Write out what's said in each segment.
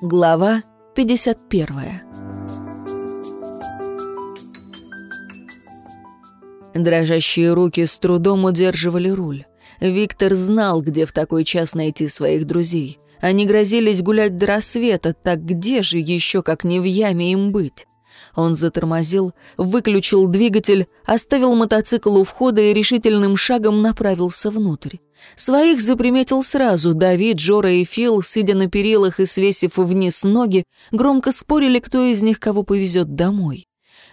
Глава 51 Дрожащие руки с трудом удерживали руль. Виктор знал, где в такой час найти своих друзей. Они грозились гулять до рассвета, так где же еще, как не в яме, им быть? Он затормозил, выключил двигатель, оставил мотоцикл у входа и решительным шагом направился внутрь. Своих заприметил сразу. Давид, Жора и Фил, сидя на перилах и свесив вниз ноги, громко спорили, кто из них кого повезет домой.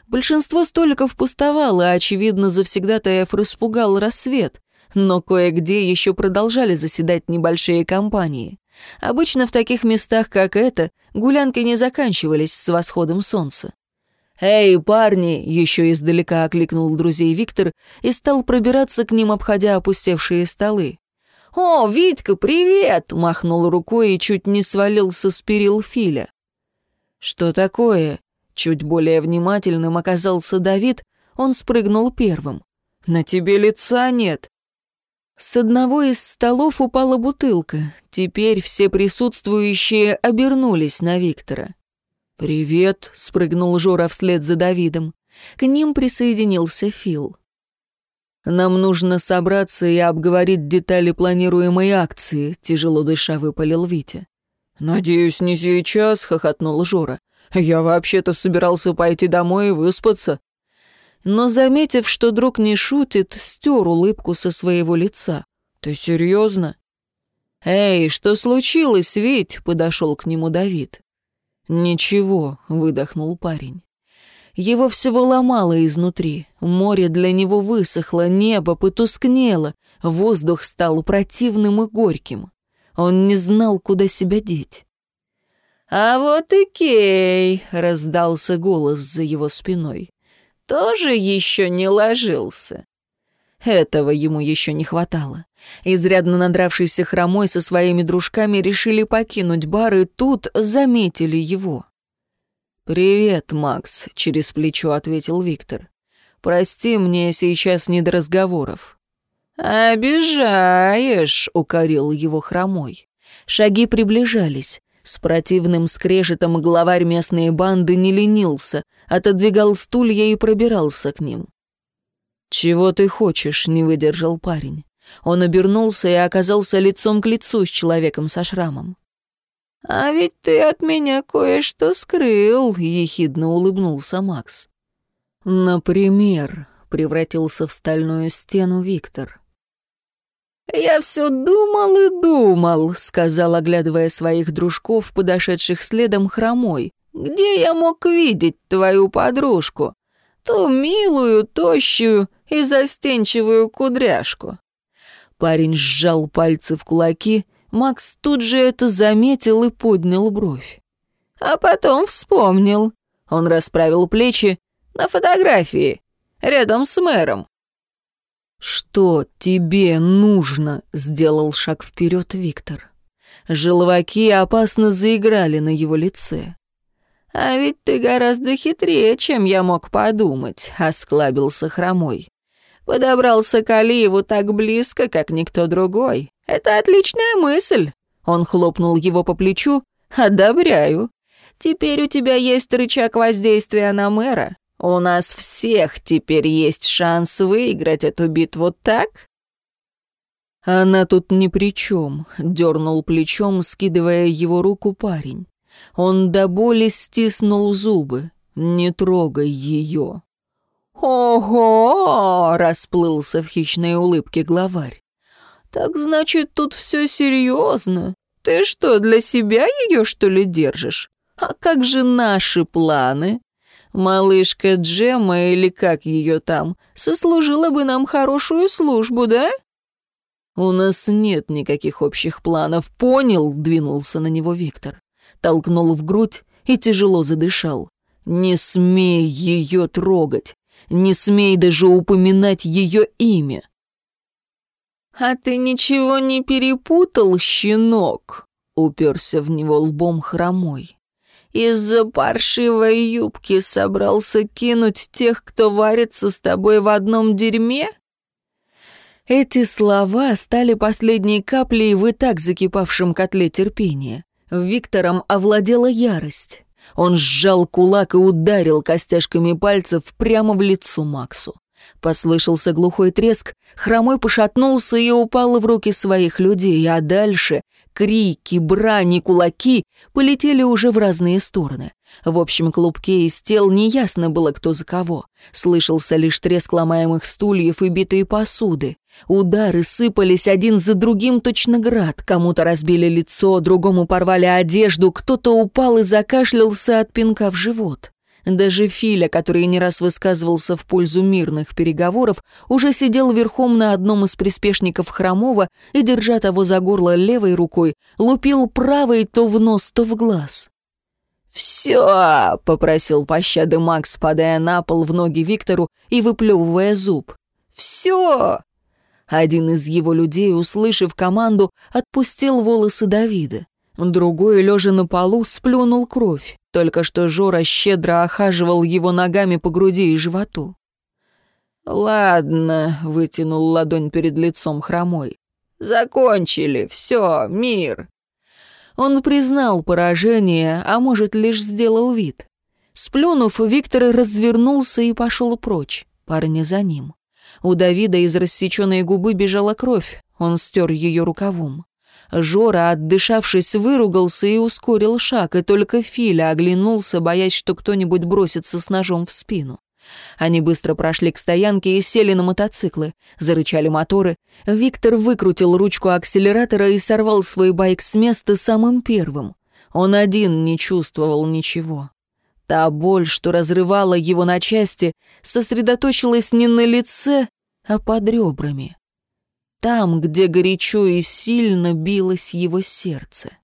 Большинство столиков пустовало, а, очевидно, завсегдатаев распугал рассвет, но кое-где еще продолжали заседать небольшие компании. Обычно в таких местах, как это, гулянки не заканчивались с восходом солнца. «Эй, парни!» — еще издалека окликнул друзей Виктор и стал пробираться к ним, обходя опустевшие столы. «О, Витька, привет!» — махнул рукой и чуть не свалился с перил Филя. «Что такое?» — чуть более внимательным оказался Давид, он спрыгнул первым. «На тебе лица нет!» С одного из столов упала бутылка. Теперь все присутствующие обернулись на Виктора. «Привет», — спрыгнул Жора вслед за Давидом. К ним присоединился Фил. «Нам нужно собраться и обговорить детали планируемой акции», — тяжело дыша выпалил Витя. «Надеюсь, не сейчас», — хохотнул Жора. «Я вообще-то собирался пойти домой и выспаться». Но, заметив, что друг не шутит, стер улыбку со своего лица. «Ты серьезно?» «Эй, что случилось, Вить?» — подошел к нему Давид. «Ничего», — выдохнул парень. Его всего ломало изнутри. Море для него высохло, небо потускнело, воздух стал противным и горьким. Он не знал, куда себя деть. «А вот и Кей!» — раздался голос за его спиной. «Тоже еще не ложился?» Этого ему еще не хватало. Изрядно надравшийся хромой со своими дружками решили покинуть бар, и тут заметили его. «Привет, Макс», — через плечо ответил Виктор. «Прости, мне сейчас не до разговоров». «Обижаешь», — укорил его хромой. Шаги приближались. С противным скрежетом главарь местной банды не ленился, отодвигал стулья и пробирался к ним. «Чего ты хочешь?» — не выдержал парень. Он обернулся и оказался лицом к лицу с человеком со шрамом. «А ведь ты от меня кое-что скрыл», — ехидно улыбнулся Макс. «Например», — превратился в стальную стену Виктор. «Я все думал и думал», — сказал, оглядывая своих дружков, подошедших следом хромой. «Где я мог видеть твою подружку? Ту милую, тощую и застенчивую кудряшку. Парень сжал пальцы в кулаки, Макс тут же это заметил и поднял бровь. А потом вспомнил. Он расправил плечи на фотографии, рядом с мэром. «Что тебе нужно?» — сделал шаг вперед Виктор. Желваки опасно заиграли на его лице. «А ведь ты гораздо хитрее, чем я мог подумать», — осклабился хромой. Подобрался к Алиеву так близко, как никто другой. Это отличная мысль. Он хлопнул его по плечу. Одобряю. Теперь у тебя есть рычаг воздействия на мэра. У нас всех теперь есть шанс выиграть эту битву, так? Она тут ни при чем, дернул плечом, скидывая его руку парень. Он до боли стиснул зубы. Не трогай ее. «Ого!» — расплылся в хищной улыбке главарь. «Так значит, тут все серьезно. Ты что, для себя ее, что ли, держишь? А как же наши планы? Малышка Джема, или как ее там, сослужила бы нам хорошую службу, да?» «У нас нет никаких общих планов, понял?» — двинулся на него Виктор. Толкнул в грудь и тяжело задышал. «Не смей ее трогать. Не смей даже упоминать ее имя. «А ты ничего не перепутал, щенок?» — уперся в него лбом хромой. «Из-за паршивой юбки собрался кинуть тех, кто варится с тобой в одном дерьме?» Эти слова стали последней каплей в и так закипавшем котле терпения. Виктором овладела ярость. Он сжал кулак и ударил костяшками пальцев прямо в лицо Максу. Послышался глухой треск, хромой пошатнулся и упал в руки своих людей, а дальше крики, брани, кулаки полетели уже в разные стороны. В общем клубке из тел неясно было, кто за кого. Слышался лишь треск ломаемых стульев и битые посуды. Удары сыпались один за другим точно град. Кому-то разбили лицо, другому порвали одежду, кто-то упал и закашлялся от пинка в живот. Даже Филя, который не раз высказывался в пользу мирных переговоров, уже сидел верхом на одном из приспешников Хромова и, держа того за горло левой рукой, лупил правой то в нос, то в глаз. «Все!» — попросил пощады Макс, падая на пол в ноги Виктору и выплевывая зуб. «Все!» Один из его людей, услышав команду, отпустил волосы Давида. Другой, лежа на полу, сплюнул кровь. Только что Жора щедро охаживал его ногами по груди и животу. «Ладно», — вытянул ладонь перед лицом хромой. «Закончили, все, мир». Он признал поражение, а может, лишь сделал вид. Сплюнув, Виктор развернулся и пошел прочь, парни за ним. У Давида из рассеченной губы бежала кровь, он стер ее рукавом. Жора, отдышавшись, выругался и ускорил шаг, и только Филя оглянулся, боясь, что кто-нибудь бросится с ножом в спину. Они быстро прошли к стоянке и сели на мотоциклы. Зарычали моторы. Виктор выкрутил ручку акселератора и сорвал свой байк с места самым первым. Он один не чувствовал ничего. Та боль, что разрывала его на части, сосредоточилась не на лице, а под ребрами. Там, где горячо и сильно билось его сердце.